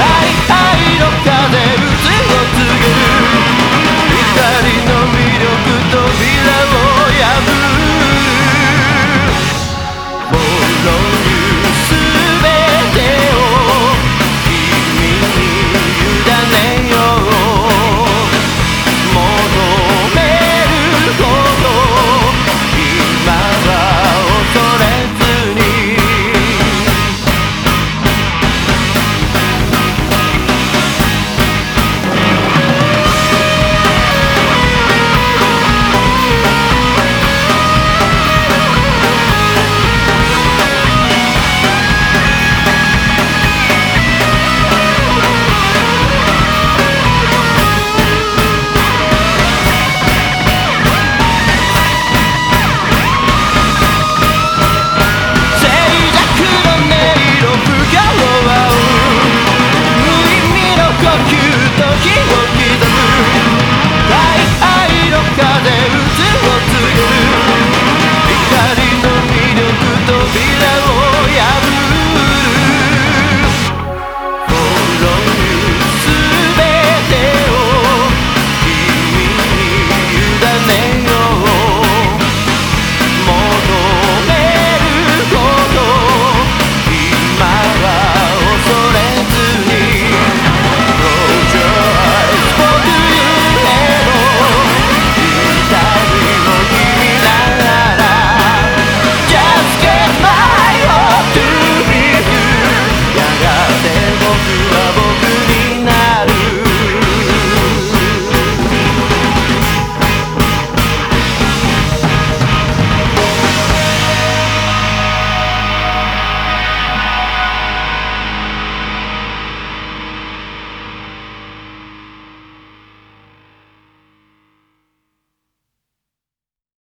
I.